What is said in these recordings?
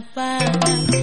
apa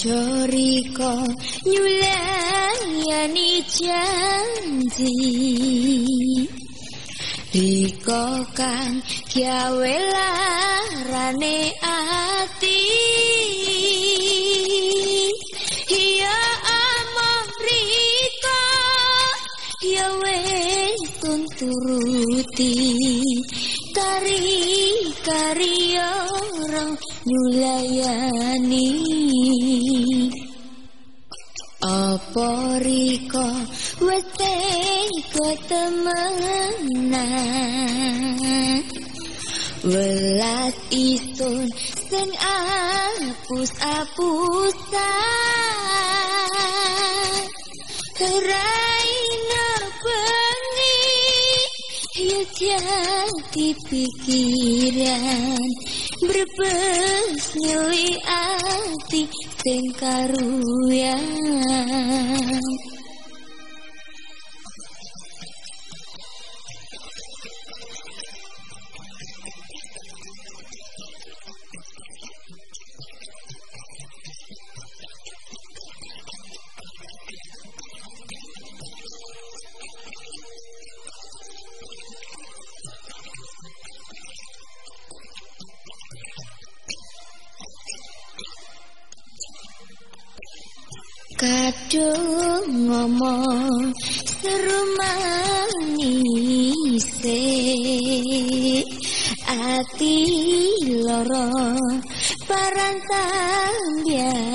Ojo riko nyulayani janji. Riko kan gawe larane ati. Ya among riko ya wes turuti. Kari kari orang nyulayani Riko, weteng temenan. Welat isun sing apus-apusan Teraina bengi Ya jadi pikiran. Berpesnyui hati Tengkaruyan Kadung ngomong seru manise ati loro parantan biane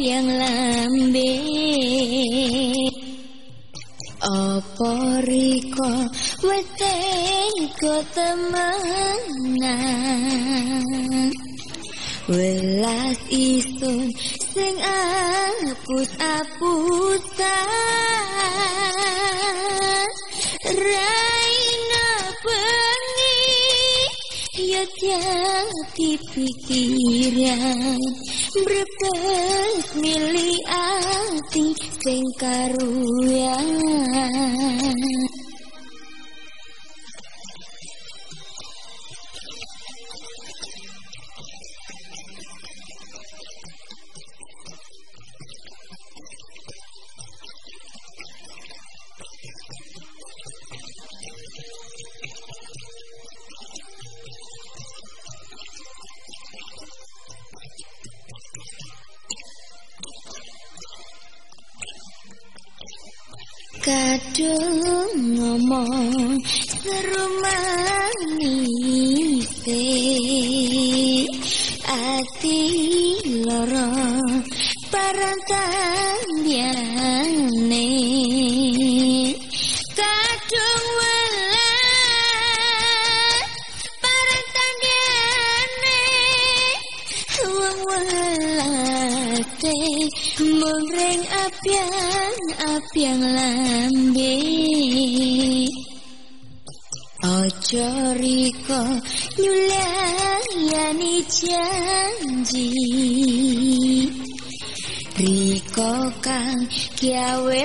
apian lambe. Apa riko weteng ko temenan welas isun sing apus apusan raina bengi ya tiati pikiran berbes milih ati sing karuyan Kadung ngomong seru janji Riko kang gawe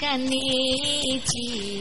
干你去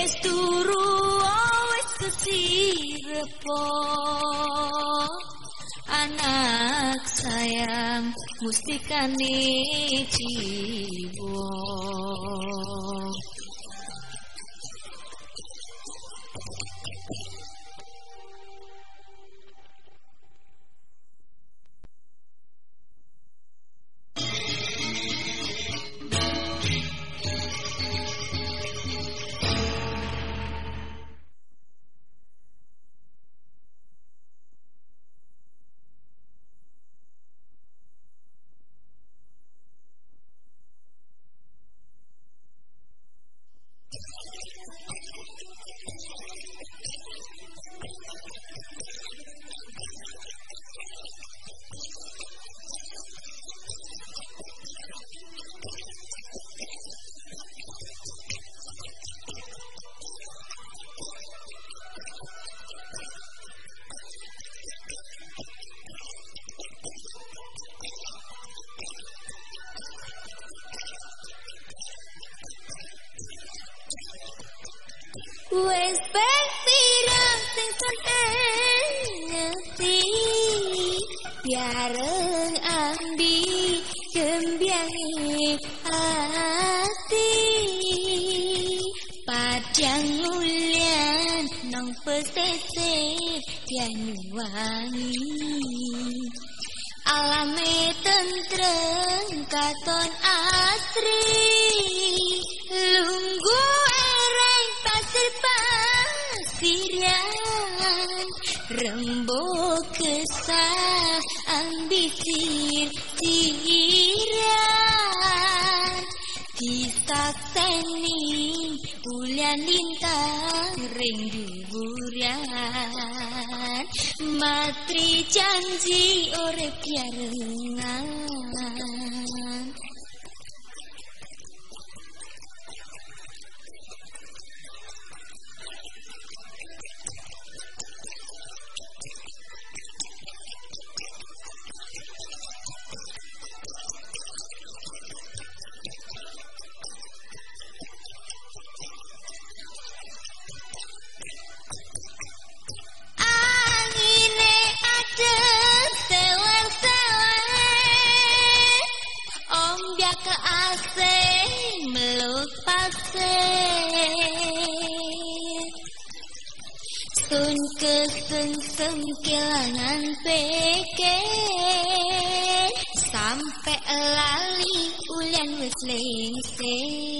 Wis turu wis kesirepo Anak sayang mustikan mustikane jiwa. Biareng ambi gembiangi ati Padang ulian nong pesese janyuwangi Alame tentreng katon asri. sengkilangan peke sampai lali ulian wis lengse.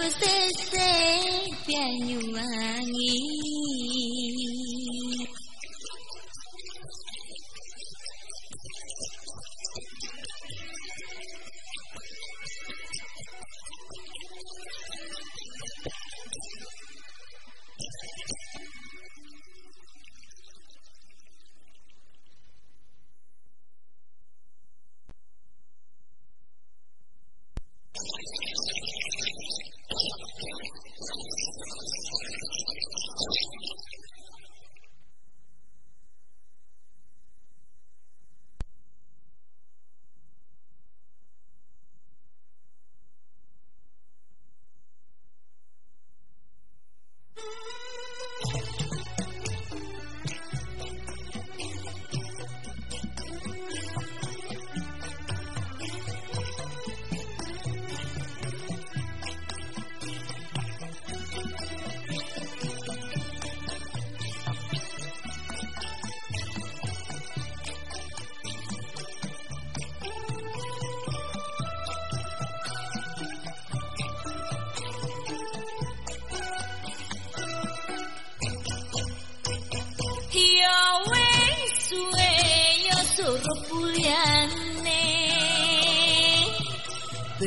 Pues desde este.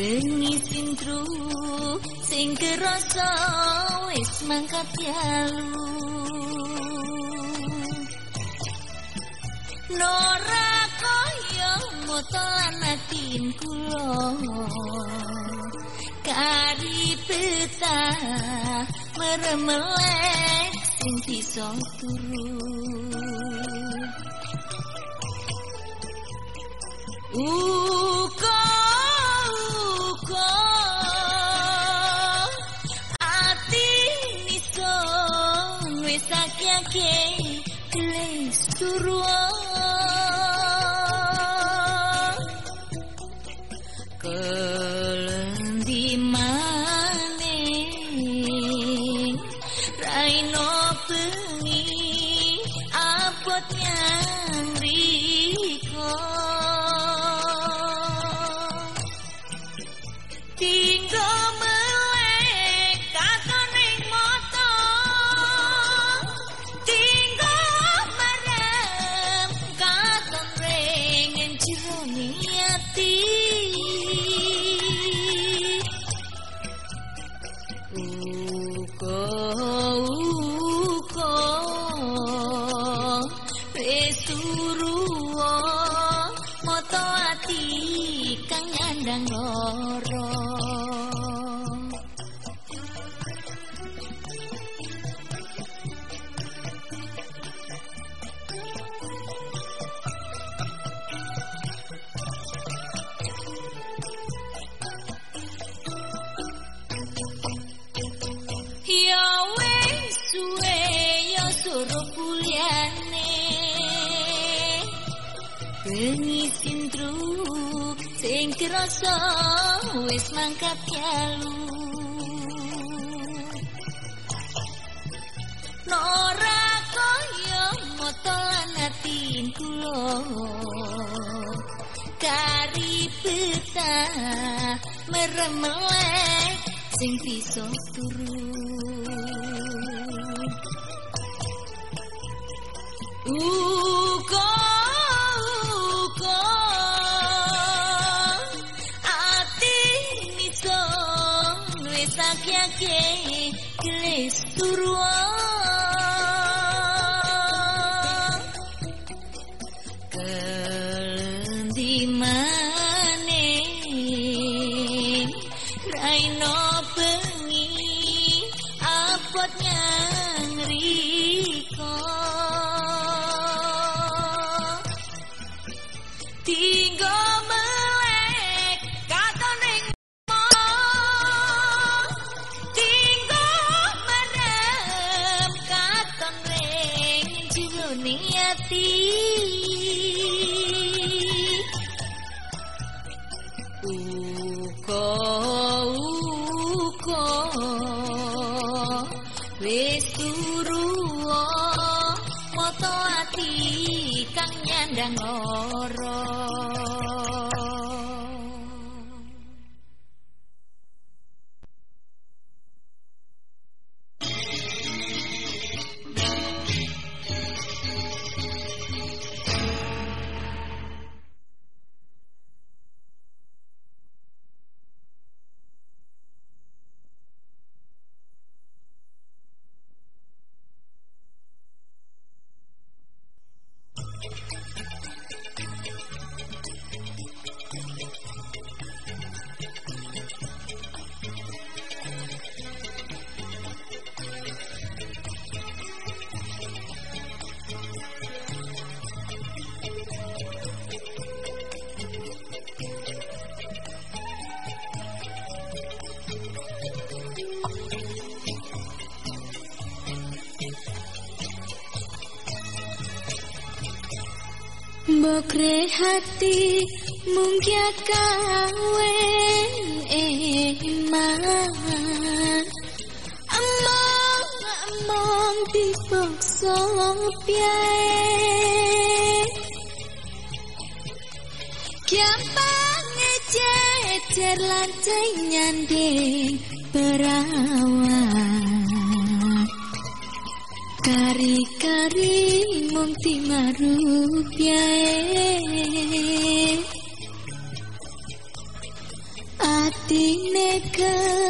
Bengis intru sing kerasa wis mangkat jalu. Nora koyo motolan atin kulo. Kari meremelek sing bisa turu. Uh Bokre hati mungkia kawen eman. Among among dipaksa piae Gampang ngececer lantai Atine kelantu-lantu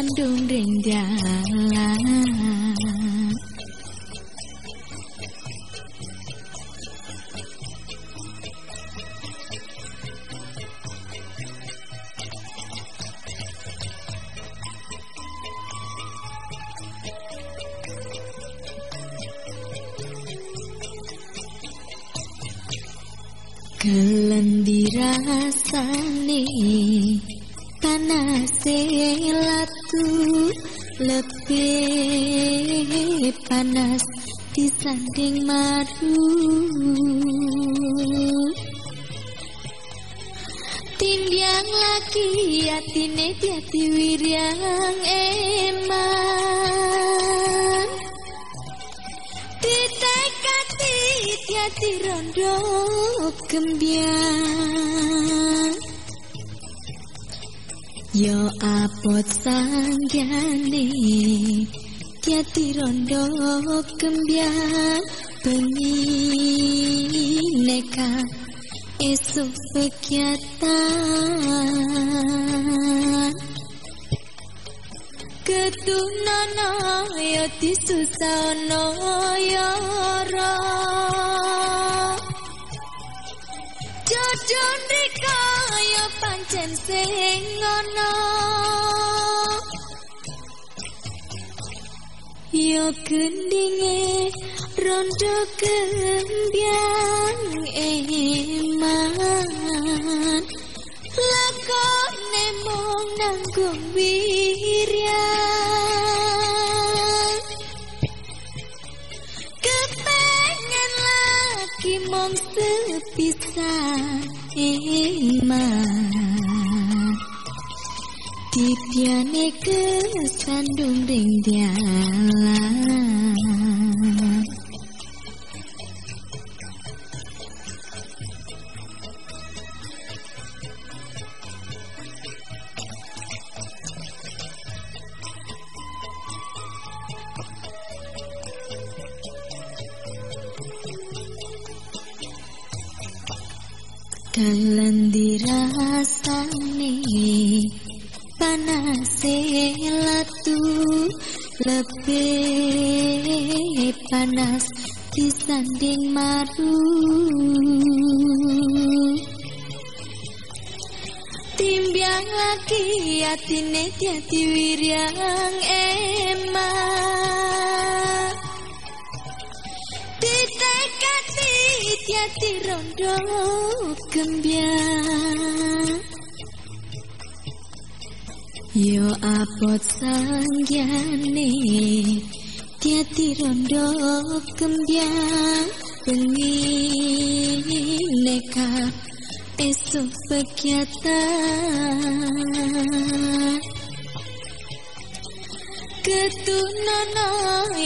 Bandung dan Jalan disanding madu Timbiang lagi atine tiati wiryang eman. Ditekati tiati rondo kembiang Yo apot sanggane Ati rondo kembiar penyi neka esok sekiatan Ketunana ya tisusana ya ra Jodoh dikaya pancen sing ana gendinge rondo kembiang eman. Lakone mong nanggung wirian. Kepengen lagi mong sepisah eman. Tipiane kesandung ring dalan tiati wiryang emak. Ditekati tiati rondo kembiang Yo apot sangyane tiati rondo kembiang Bengi neka esok kegiatan ketunana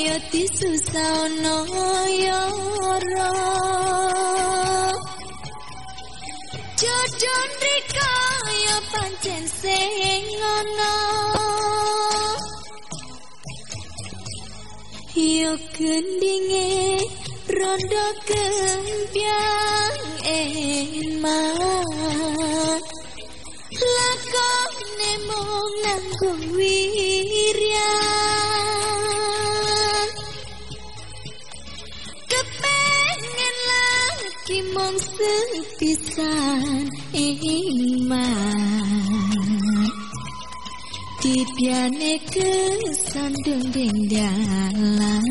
yati susanayara Jodon rikaya pancen sengana Yo kendinge rondo kempiang emas nanggung wirian Kepengen lagi mong sepisan iman. Tipiane kesandung ding dalan